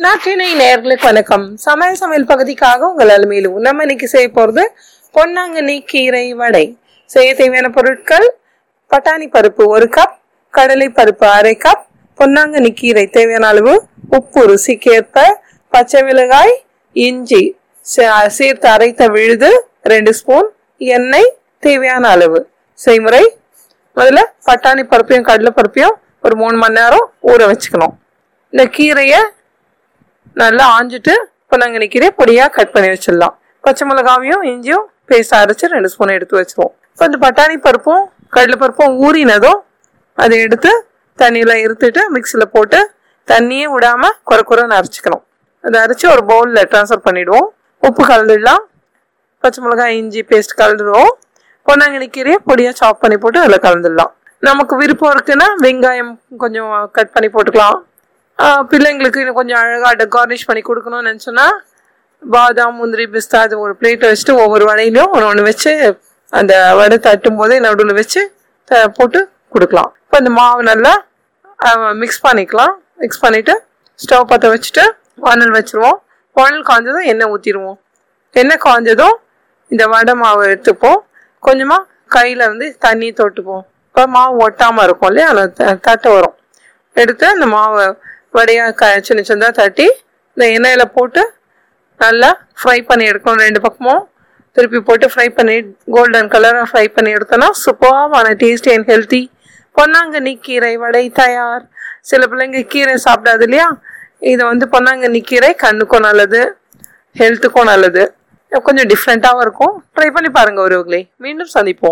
நாட்டினை நேர்களுக்கு வணக்கம். சமையல் சமையல் பகுதிக்காக உங்கள் அலுமையிலும் நம்ம இன்னைக்கு செய்ய போகிறது பொன்னாங்கண்ணி கீரை வடை. செய்ய தேவையான பொருட்கள் பட்டாணி பருப்பு ஒரு கப் கடலை பருப்பு அரை கப் பொன்னாங்கண்ணி கீரை தேவையான அளவு உப்பு ருசிக்கேற்ப பச்சை மிளகாய் இஞ்சி சே- சேர்த்து அரைத்த விழுது ரெண்டு ஸ்பூன் எண்ணெய் தேவையான அளவு. செய்முறை முதல்ல பட்டாணி பருப்பையும் கடலை பருப்பையும் ஒரு மூணு மணி நேரம் ஊற வச்சுக்கணும். இந்த கீரையை நல்லா ஆஞ்சிட்டு பொன்னாங்கண்ணி கீரையை பொடியாக கட் பண்ணி வச்சிடலாம். பச்சை மிளகாவையும் இஞ்சியும் பேஸ்ட் அரைச்சி ரெண்டு ஸ்பூன் எடுத்து வச்சிருவோம். இப்போ இந்த பட்டாணி பருப்பும் கடலை பருப்பும் ஊறினதும் அதை எடுத்து தண்ணியில் இருத்துட்டு மிக்சியில் போட்டு தண்ணியே விடாமல் குறை குறைன்னு அரைச்சிக்கணும். அதை அரைச்சி ஒரு பவுலில் ட்ரான்ஸ்ஃபர் பண்ணிவிடுவோம் உப்பு கலந்துடலாம். பச்சை மிளகாய் இஞ்சி பேஸ்ட் கலந்துருவோம் பொன்னாங்கண்ணி கீரையை பொடியாக சாப் பண்ணி போட்டு அதில் கலந்துடலாம். நமக்கு விருப்பம் இருக்குன்னா வெங்காயம் கொஞ்சம் கட் பண்ணி போட்டுக்கலாம். பிள்ளைங்களுக்கு இன்னும் கொஞ்சம் அழகாக டெக்கார்னிஷ் பண்ணி கொடுக்கணும்னு நினச்சோன்னா பாதாம் முந்திரி பிஸ்தா அது ஒரு பிளேட்டை வச்சுட்டு ஒவ்வொரு வடையிலையும் ஒன்று ஒன்று வச்சு அந்த வடை தட்டும் போதே நடுவில் வச்சு த- போட்டு கொடுக்கலாம். இப்போ அந்த மாவு நல்லா மிக்ஸ் பண்ணிக்கலாம். மிக்ஸ் பண்ணிவிட்டு ஸ்டவ் பற்ற வச்சுட்டு வானல் வச்சுருவோம். வானல் காய்ஞ்சதும் எண்ணெய் ஊற்றிடுவோம் எண்ணெய் காய்ஞ்சதும் இந்த வடை மாவு எடுத்துப்போம். கொஞ்சமாக கையில் வந்து தண்ணி தொட்டுப்போம். இப்போ மாவு ஒட்டாமல் இருக்கும் இல்லையா? அந்த த- தட்டை வரும். எடுத்து அந்த மாவை வடையாக க சின்ன சின்னதாக தட்டி இந்த எண்ணெயில் போட்டு நல்லா ஃப்ரை பண்ணி எடுக்கணும் ரெண்டு பக்கமும். திருப்பி போட்டு ஃப்ரை பண்ணி கோல்டன் கலராக ஃப்ரை பண்ணி எடுத்தோன்னா சூப்பரான டேஸ்டி அண்ட் ஹெல்த்தி பொன்னாங்கண்ணி கீரை வடை தயார். சில பிள்ளைங்க கீரை சாப்பிடாது இல்லையா? இதை வந்து பொன்னாங்கண்ணி கீரை கண்ணுக்கும் நல்லது ஹெல்த்துக்கும் நல்லது. கொஞ்சம் டிஃப்ரெண்ட்டாகவும் இருக்கும். ட்ரை பண்ணி பாருங்கள் ஒருவர்களே மீண்டும் சந்திப்போம்.